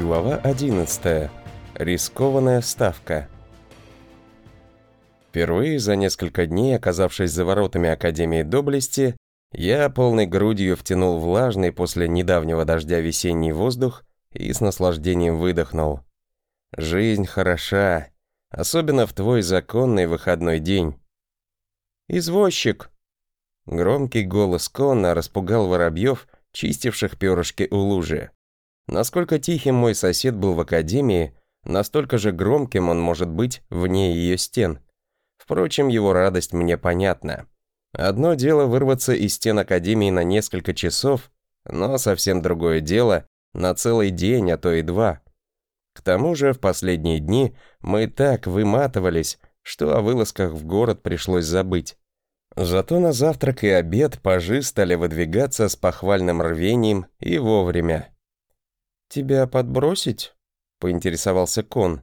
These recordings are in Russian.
Глава 11. Рискованная ставка. Впервые за несколько дней, оказавшись за воротами Академии Доблести, я полной грудью втянул влажный после недавнего дождя весенний воздух и с наслаждением выдохнул. Жизнь хороша, особенно в твой законный выходной день. «Извозчик!» Громкий голос Конна распугал воробьев, чистивших перышки у лужи. Насколько тихим мой сосед был в академии, настолько же громким он может быть вне ее стен. Впрочем, его радость мне понятна. Одно дело вырваться из стен академии на несколько часов, но совсем другое дело на целый день, а то и два. К тому же в последние дни мы так выматывались, что о вылазках в город пришлось забыть. Зато на завтрак и обед пажи стали выдвигаться с похвальным рвением и вовремя. «Тебя подбросить?» — поинтересовался Кон.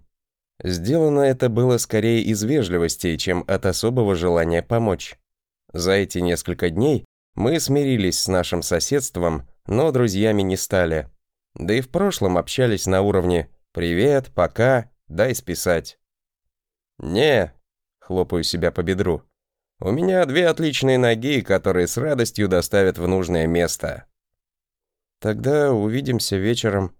Сделано это было скорее из вежливости, чем от особого желания помочь. За эти несколько дней мы смирились с нашим соседством, но друзьями не стали. Да и в прошлом общались на уровне «Привет, пока, дай списать». «Не», — хлопаю себя по бедру, — «у меня две отличные ноги, которые с радостью доставят в нужное место». «Тогда увидимся вечером.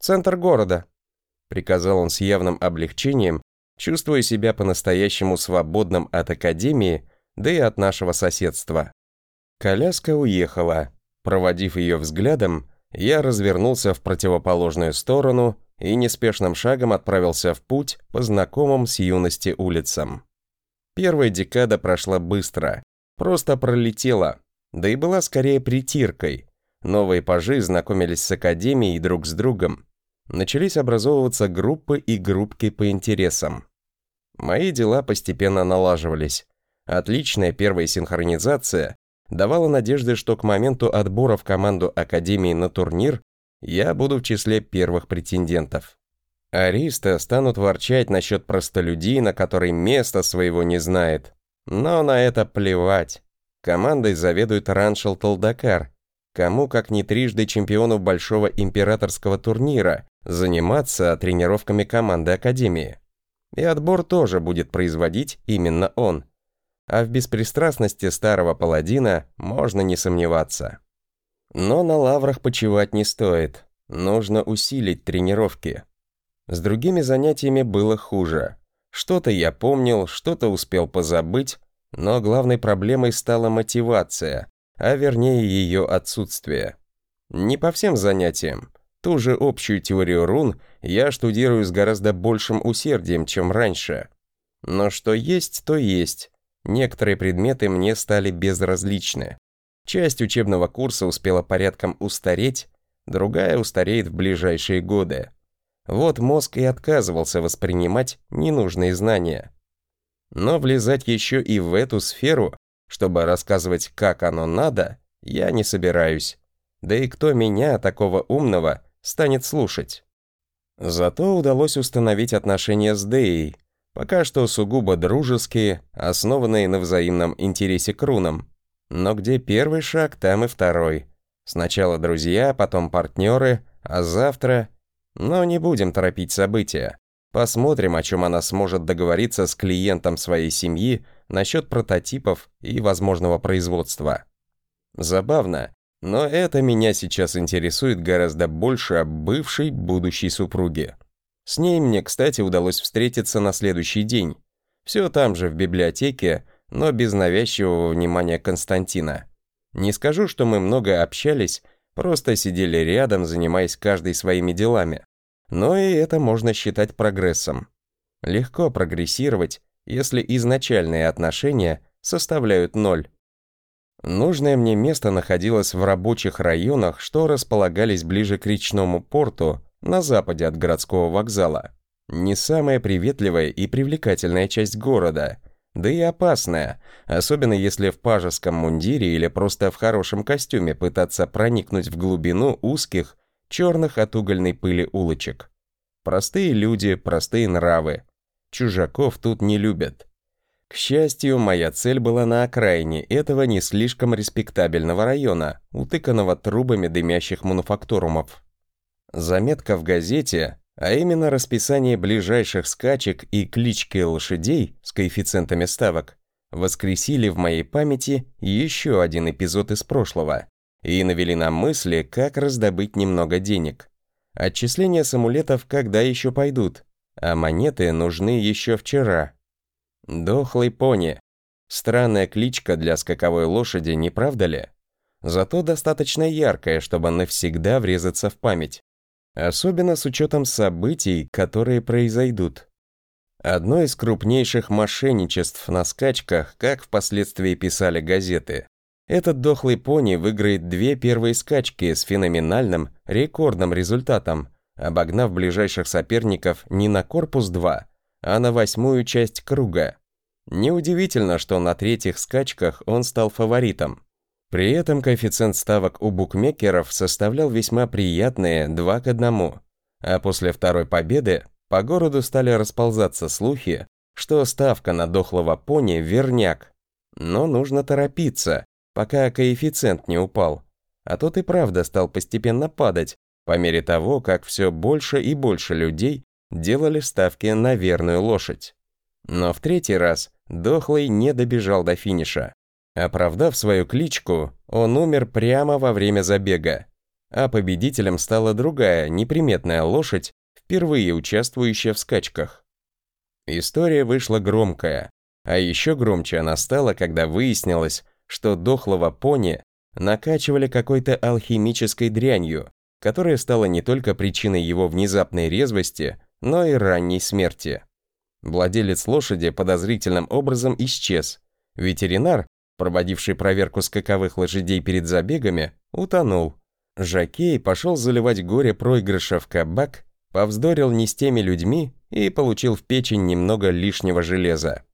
Центр города», — приказал он с явным облегчением, чувствуя себя по-настоящему свободным от академии, да и от нашего соседства. Коляска уехала. Проводив ее взглядом, я развернулся в противоположную сторону и неспешным шагом отправился в путь по знакомым с юности улицам. Первая декада прошла быстро, просто пролетела, да и была скорее притиркой, Новые пажи знакомились с академией друг с другом. Начались образовываться группы и группки по интересам. Мои дела постепенно налаживались. Отличная первая синхронизация давала надежды, что к моменту отбора в команду Академии на турнир я буду в числе первых претендентов. Аристы станут ворчать насчет простолюдина, который места своего не знает. Но на это плевать. Командой заведует Раншел Талдакар, Кому, как не трижды чемпиону большого императорского турнира, заниматься тренировками команды Академии. И отбор тоже будет производить именно он. А в беспристрастности старого паладина можно не сомневаться. Но на лаврах почивать не стоит. Нужно усилить тренировки. С другими занятиями было хуже. Что-то я помнил, что-то успел позабыть, но главной проблемой стала мотивация, а вернее ее отсутствие. Не по всем занятиям. Ту же общую теорию рун я штудирую с гораздо большим усердием, чем раньше. Но что есть, то есть. Некоторые предметы мне стали безразличны. Часть учебного курса успела порядком устареть, другая устареет в ближайшие годы. Вот мозг и отказывался воспринимать ненужные знания. Но влезать еще и в эту сферу чтобы рассказывать, как оно надо, я не собираюсь. Да и кто меня, такого умного, станет слушать? Зато удалось установить отношения с Деей, пока что сугубо дружеские, основанные на взаимном интересе к рунам. Но где первый шаг, там и второй. Сначала друзья, потом партнеры, а завтра... Но не будем торопить события. Посмотрим, о чем она сможет договориться с клиентом своей семьи насчет прототипов и возможного производства. Забавно, но это меня сейчас интересует гораздо больше о бывшей будущей супруге. С ней мне, кстати, удалось встретиться на следующий день. Все там же, в библиотеке, но без навязчивого внимания Константина. Не скажу, что мы много общались, просто сидели рядом, занимаясь каждой своими делами. Но и это можно считать прогрессом. Легко прогрессировать, если изначальные отношения составляют ноль. Нужное мне место находилось в рабочих районах, что располагались ближе к речному порту, на западе от городского вокзала. Не самая приветливая и привлекательная часть города, да и опасная, особенно если в пажеском мундире или просто в хорошем костюме пытаться проникнуть в глубину узких, черных от угольной пыли улочек. Простые люди, простые нравы. Чужаков тут не любят. К счастью, моя цель была на окраине этого не слишком респектабельного района, утыканного трубами дымящих мануфактурумов. Заметка в газете, а именно расписание ближайших скачек и клички лошадей с коэффициентами ставок, воскресили в моей памяти еще один эпизод из прошлого и навели на мысли, как раздобыть немного денег. Отчисления с амулетов когда еще пойдут, а монеты нужны еще вчера. Дохлый пони. Странная кличка для скаковой лошади, не правда ли? Зато достаточно яркая, чтобы навсегда врезаться в память. Особенно с учетом событий, которые произойдут. Одно из крупнейших мошенничеств на скачках, как впоследствии писали газеты. Этот дохлый пони выиграет две первые скачки с феноменальным, рекордным результатом, обогнав ближайших соперников не на корпус 2, а на восьмую часть круга. Неудивительно, что на третьих скачках он стал фаворитом. При этом коэффициент ставок у букмекеров составлял весьма приятные 2 к 1, а после второй победы по городу стали расползаться слухи, что ставка на дохлого пони – верняк. Но нужно торопиться, пока коэффициент не упал. А тот и правда стал постепенно падать, по мере того, как все больше и больше людей делали ставки на верную лошадь. Но в третий раз дохлый не добежал до финиша. Оправдав свою кличку, он умер прямо во время забега. А победителем стала другая, неприметная лошадь, впервые участвующая в скачках. История вышла громкая, а еще громче она стала, когда выяснилось, что дохлого пони накачивали какой-то алхимической дрянью, которая стала не только причиной его внезапной резвости, но и ранней смерти. Владелец лошади подозрительным образом исчез. Ветеринар, проводивший проверку скаковых лошадей перед забегами, утонул. Жакей пошел заливать горе проигрыша в кабак повздорил не с теми людьми и получил в печень немного лишнего железа.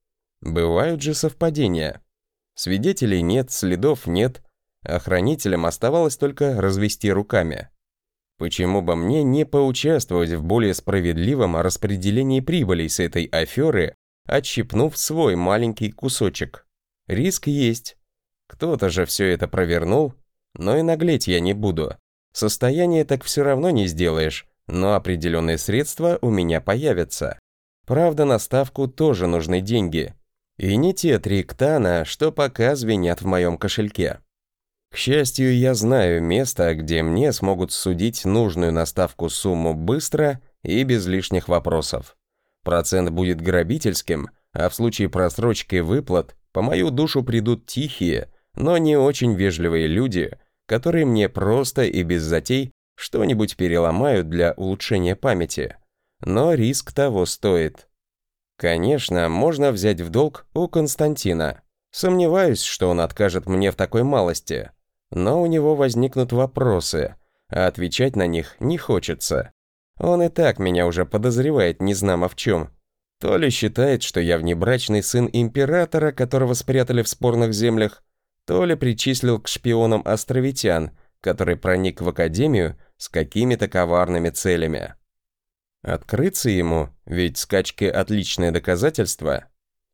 Бывают же совпадения. Свидетелей нет, следов нет, охранителям оставалось только развести руками. Почему бы мне не поучаствовать в более справедливом распределении прибылей с этой аферы, отщипнув свой маленький кусочек? Риск есть. Кто-то же все это провернул, но и наглеть я не буду. Состояние так все равно не сделаешь, но определенные средства у меня появятся. Правда, на ставку тоже нужны деньги. И не те три ктана, что пока звенят в моем кошельке. К счастью, я знаю место, где мне смогут судить нужную на ставку сумму быстро и без лишних вопросов. Процент будет грабительским, а в случае просрочки выплат по мою душу придут тихие, но не очень вежливые люди, которые мне просто и без затей что-нибудь переломают для улучшения памяти. Но риск того стоит. Конечно, можно взять в долг у Константина. Сомневаюсь, что он откажет мне в такой малости. Но у него возникнут вопросы, а отвечать на них не хочется. Он и так меня уже подозревает незнамо в чем. То ли считает, что я внебрачный сын императора, которого спрятали в спорных землях, то ли причислил к шпионам островитян, который проник в академию с какими-то коварными целями. Открыться ему, ведь скачки – отличное доказательство.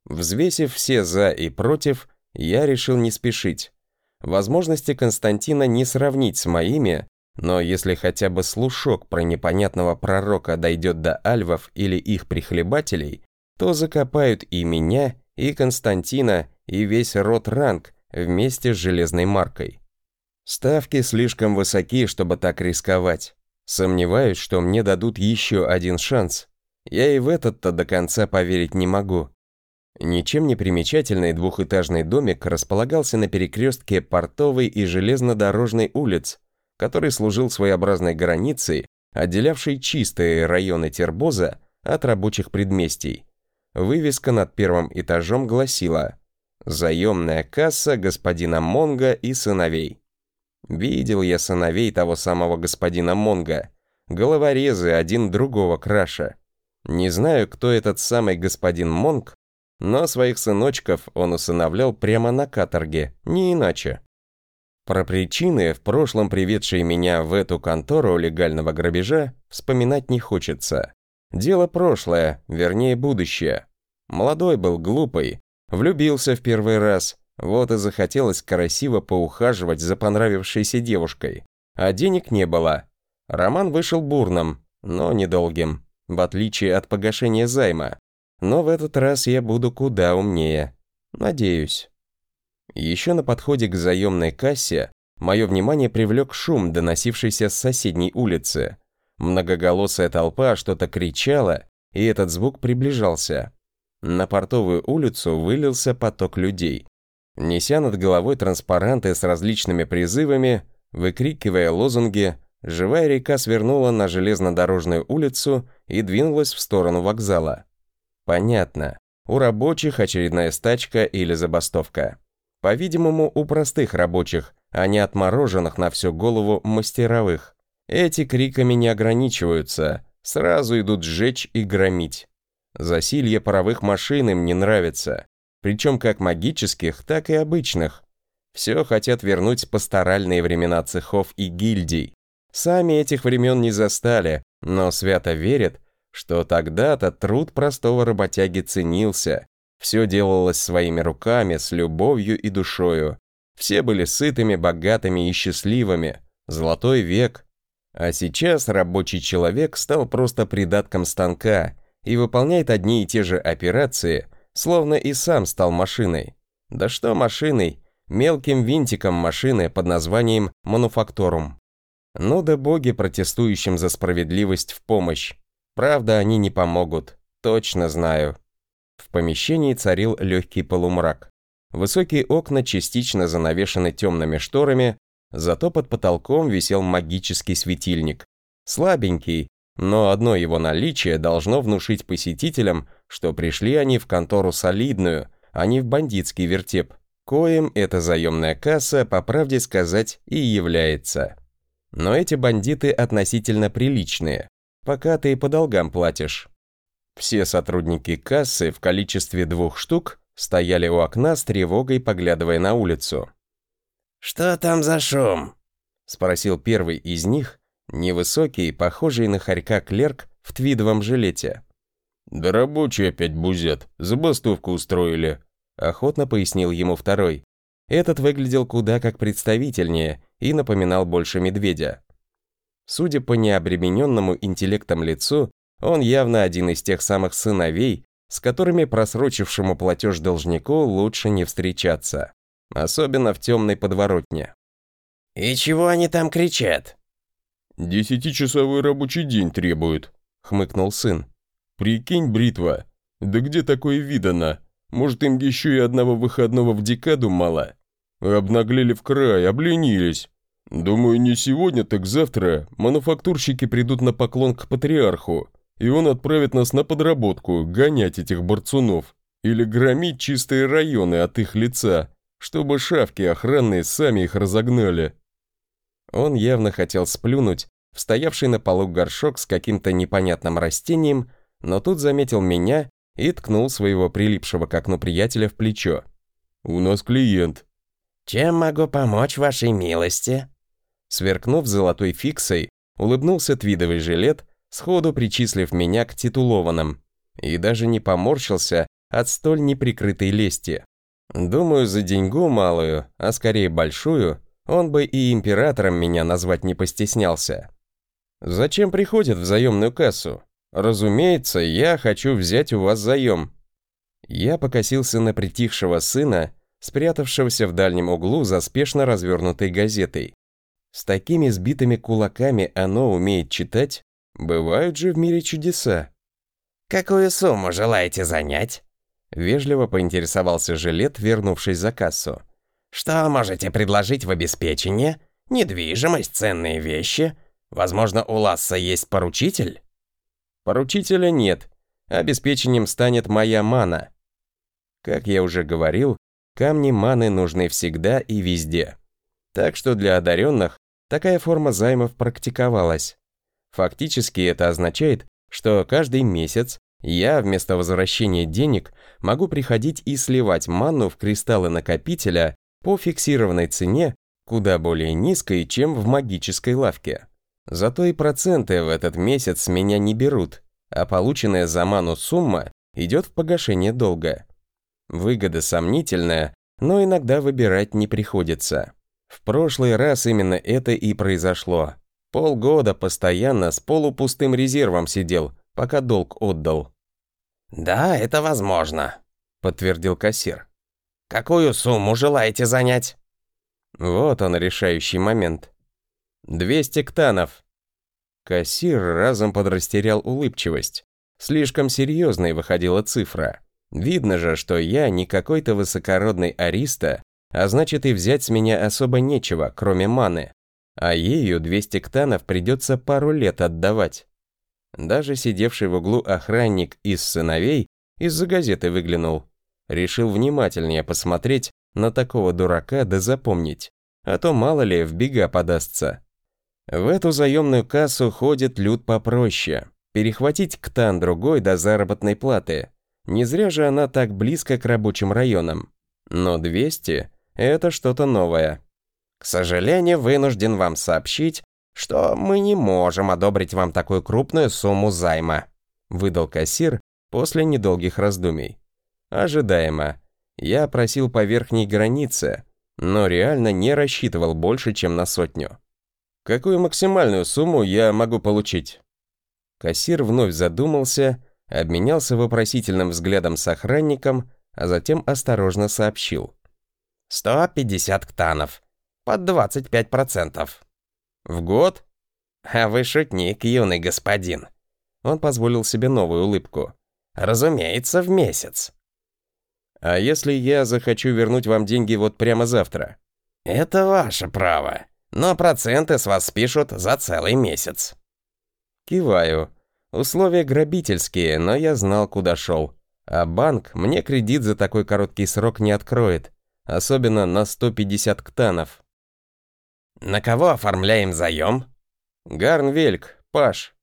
Взвесив все «за» и «против», я решил не спешить. Возможности Константина не сравнить с моими, но если хотя бы слушок про непонятного пророка дойдет до альвов или их прихлебателей, то закопают и меня, и Константина, и весь род ранг вместе с железной маркой. Ставки слишком высоки, чтобы так рисковать. Сомневаюсь, что мне дадут еще один шанс. Я и в этот-то до конца поверить не могу. Ничем не примечательный двухэтажный домик располагался на перекрестке Портовой и Железнодорожной улиц, который служил своеобразной границей, отделявшей чистые районы Тербоза от рабочих предместий. Вывеска над первым этажом гласила «Заемная касса господина Монга и сыновей». Видел я сыновей того самого господина Монга. Головорезы один другого краша. Не знаю, кто этот самый господин Монг, но своих сыночков он усыновлял прямо на каторге, не иначе. Про причины, в прошлом приведшие меня в эту контору легального грабежа, вспоминать не хочется. Дело прошлое, вернее будущее. Молодой был глупый, влюбился в первый раз, вот и захотелось красиво поухаживать за понравившейся девушкой. А денег не было. Роман вышел бурным, но недолгим, в отличие от погашения займа. Но в этот раз я буду куда умнее. Надеюсь. Еще на подходе к заемной кассе мое внимание привлек шум, доносившийся с соседней улицы. Многоголосая толпа что-то кричала, и этот звук приближался. На портовую улицу вылился поток людей. Неся над головой транспаранты с различными призывами, выкрикивая лозунги, живая река свернула на железнодорожную улицу и двинулась в сторону вокзала. Понятно. У рабочих очередная стачка или забастовка. По-видимому, у простых рабочих, а не отмороженных на всю голову мастеровых. Эти криками не ограничиваются, сразу идут сжечь и громить. Засилье паровых машин им не нравится, причем как магических, так и обычных. Все хотят вернуть пасторальные времена цехов и гильдий. Сами этих времен не застали, но свято верят, что тогда-то труд простого работяги ценился, все делалось своими руками, с любовью и душою. Все были сытыми, богатыми и счастливыми. Золотой век. А сейчас рабочий человек стал просто придатком станка и выполняет одни и те же операции, словно и сам стал машиной. Да что машиной, мелким винтиком машины под названием мануфакторум. Ну да боги протестующим за справедливость в помощь. Правда, они не помогут, точно знаю. В помещении царил легкий полумрак. Высокие окна частично занавешены темными шторами, зато под потолком висел магический светильник. Слабенький, но одно его наличие должно внушить посетителям, что пришли они в контору солидную, а не в бандитский вертеп, коим эта заемная касса, по правде сказать, и является. Но эти бандиты относительно приличные, пока ты по долгам платишь. Все сотрудники кассы в количестве двух штук стояли у окна с тревогой, поглядывая на улицу. «Что там за шум?» — спросил первый из них, невысокий, похожий на хорька клерк в твидовом жилете. «Да рабочие опять бузят, забастовку устроили», — охотно пояснил ему второй. Этот выглядел куда как представительнее и напоминал больше медведя. Судя по необремененному интеллектом лицу, он явно один из тех самых сыновей, с которыми просрочившему платеж должнику лучше не встречаться. Особенно в темной подворотне. «И чего они там кричат?» «Десятичасовой рабочий день требуют», — хмыкнул сын. «Прикинь, бритва, да где такое видано? Может, им еще и одного выходного в декаду мало? Обнаглели в край, обленились. Думаю, не сегодня, так завтра мануфактурщики придут на поклон к патриарху, и он отправит нас на подработку, гонять этих борцунов, или громить чистые районы от их лица, чтобы шавки охранные сами их разогнали. Он явно хотел сплюнуть в стоявший на полу горшок с каким-то непонятным растением, но тут заметил меня и ткнул своего прилипшего к окну приятеля в плечо. «У нас клиент». «Чем могу помочь вашей милости?» Сверкнув золотой фиксой, улыбнулся твидовый жилет, сходу причислив меня к титулованным, и даже не поморщился от столь неприкрытой лести. Думаю, за деньгу малую, а скорее большую, он бы и императором меня назвать не постеснялся. Зачем приходит в заемную кассу? Разумеется, я хочу взять у вас заем. Я покосился на притихшего сына, спрятавшегося в дальнем углу за спешно развернутой газетой. С такими сбитыми кулаками оно умеет читать, Бывают же в мире чудеса. «Какую сумму желаете занять?» Вежливо поинтересовался жилет, вернувшись за кассу. «Что можете предложить в обеспечение? Недвижимость, ценные вещи? Возможно, у Ласса есть поручитель?» «Поручителя нет. Обеспечением станет моя мана». Как я уже говорил, камни маны нужны всегда и везде. Так что для одаренных такая форма займов практиковалась. Фактически это означает, что каждый месяц я вместо возвращения денег могу приходить и сливать манну в кристаллы накопителя по фиксированной цене, куда более низкой, чем в магической лавке. Зато и проценты в этот месяц меня не берут, а полученная за ману сумма идет в погашение долга. Выгода сомнительная, но иногда выбирать не приходится. В прошлый раз именно это и произошло. Полгода постоянно с полупустым резервом сидел, пока долг отдал. «Да, это возможно», — подтвердил кассир. «Какую сумму желаете занять?» Вот он, решающий момент. «Двести ктанов». Кассир разом подрастерял улыбчивость. Слишком серьезной выходила цифра. Видно же, что я не какой-то высокородный ариста, а значит и взять с меня особо нечего, кроме маны. А ею 200 ктанов придется пару лет отдавать. Даже сидевший в углу охранник из сыновей из-за газеты выглянул. Решил внимательнее посмотреть на такого дурака да запомнить, а то мало ли в бега подастся. В эту заемную кассу ходит люд попроще. Перехватить ктан другой до заработной платы. Не зря же она так близко к рабочим районам. Но 200 – это что-то новое. К сожалению, вынужден вам сообщить, что мы не можем одобрить вам такую крупную сумму займа», выдал кассир после недолгих раздумий. Ожидаемо. Я просил по верхней границе, но реально не рассчитывал больше, чем на сотню. Какую максимальную сумму я могу получить? Кассир вновь задумался, обменялся вопросительным взглядом с охранником, а затем осторожно сообщил. «150 ктанов. Под 25%. В год? А вы шутник, юный господин. Он позволил себе новую улыбку. Разумеется, в месяц. А если я захочу вернуть вам деньги вот прямо завтра? Это ваше право. Но проценты с вас спишут за целый месяц. Киваю. Условия грабительские, но я знал, куда шел. А банк мне кредит за такой короткий срок не откроет. Особенно на 150 ктанов. На кого оформляем заем? Гарнвельк, Паш.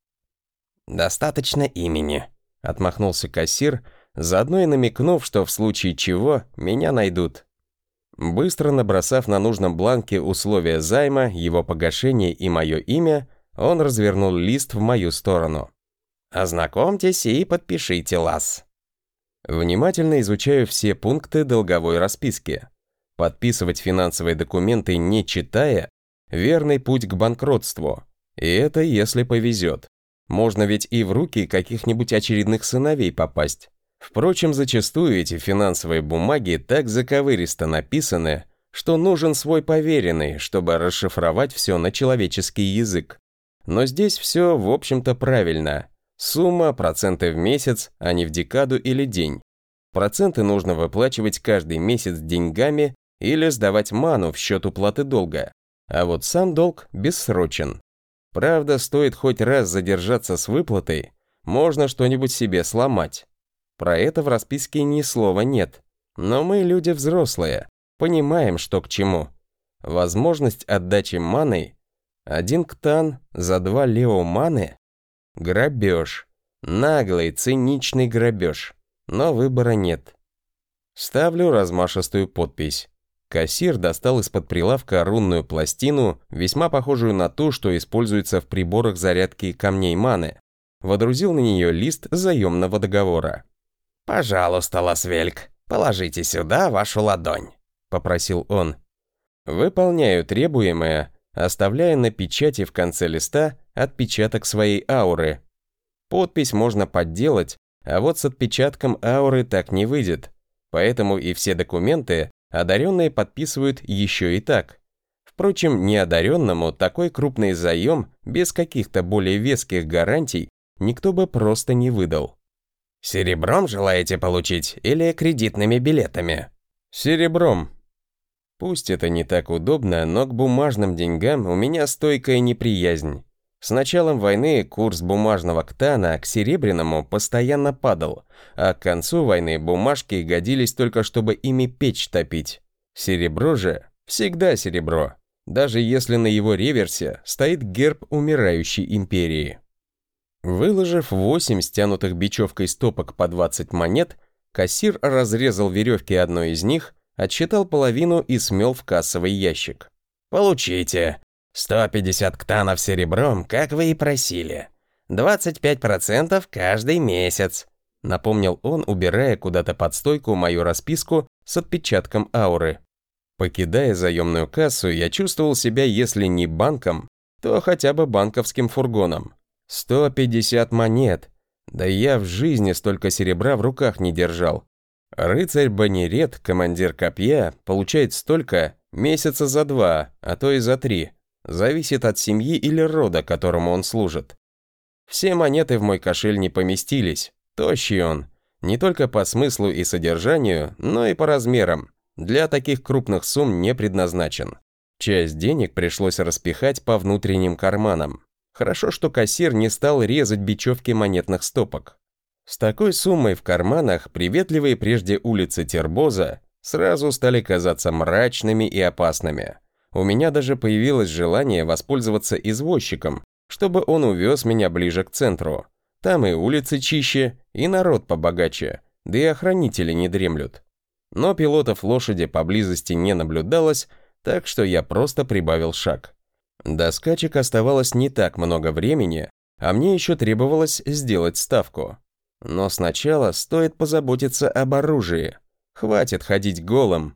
Достаточно имени, отмахнулся кассир, заодно и намекнув, что в случае чего меня найдут. Быстро набросав на нужном бланке условия займа, его погашение и мое имя, он развернул лист в мою сторону. «Ознакомьтесь и подпишите лаз». Внимательно изучаю все пункты долговой расписки. Подписывать финансовые документы не читая верный путь к банкротству. И это если повезет. Можно ведь и в руки каких-нибудь очередных сыновей попасть. Впрочем, зачастую эти финансовые бумаги так заковыристо написаны, что нужен свой поверенный, чтобы расшифровать все на человеческий язык. Но здесь все, в общем-то, правильно. Сумма, проценты в месяц, а не в декаду или день. Проценты нужно выплачивать каждый месяц деньгами или сдавать ману в счет уплаты долга. А вот сам долг бессрочен. Правда, стоит хоть раз задержаться с выплатой, можно что-нибудь себе сломать. Про это в расписке ни слова нет. Но мы люди взрослые, понимаем, что к чему. Возможность отдачи маной один ктан за два лео маны? Грабеж. Наглый, циничный грабеж. Но выбора нет. Ставлю размашистую подпись. Кассир достал из-под прилавка рунную пластину, весьма похожую на ту, что используется в приборах зарядки камней маны. Водрузил на нее лист заемного договора. «Пожалуйста, Ласвельк, положите сюда вашу ладонь», — попросил он. Выполняю требуемое, оставляя на печати в конце листа отпечаток своей ауры. Подпись можно подделать, а вот с отпечатком ауры так не выйдет. Поэтому и все документы одаренные подписывают еще и так. Впрочем, неодаренному такой крупный заем без каких-то более веских гарантий никто бы просто не выдал. «Серебром желаете получить или кредитными билетами?» «Серебром», Пусть это не так удобно, но к бумажным деньгам у меня стойкая неприязнь. С началом войны курс бумажного ктана к серебряному постоянно падал, а к концу войны бумажки годились только чтобы ими печь топить. Серебро же всегда серебро, даже если на его реверсе стоит герб умирающей империи. Выложив 8 стянутых бечевкой стопок по 20 монет, кассир разрезал веревки одной из них, отсчитал половину и смел в кассовый ящик. «Получите!» 150 ктанов серебром, как вы и просили. 25% каждый месяц», — напомнил он, убирая куда-то под стойку мою расписку с отпечатком ауры. Покидая заемную кассу, я чувствовал себя, если не банком, то хотя бы банковским фургоном. 150 монет. Да я в жизни столько серебра в руках не держал. Рыцарь Банерет, командир копья, получает столько месяца за два, а то и за три. Зависит от семьи или рода, которому он служит. Все монеты в мой кошель не поместились. Тощий он. Не только по смыслу и содержанию, но и по размерам. Для таких крупных сумм не предназначен. Часть денег пришлось распихать по внутренним карманам. Хорошо, что кассир не стал резать бечевки монетных стопок. С такой суммой в карманах приветливые прежде улицы Тербоза сразу стали казаться мрачными и опасными. У меня даже появилось желание воспользоваться извозчиком, чтобы он увез меня ближе к центру. Там и улицы чище, и народ побогаче, да и охранители не дремлют. Но пилотов лошади поблизости не наблюдалось, так что я просто прибавил шаг. До скачек оставалось не так много времени, а мне еще требовалось сделать ставку. Но сначала стоит позаботиться об оружии. Хватит ходить голым,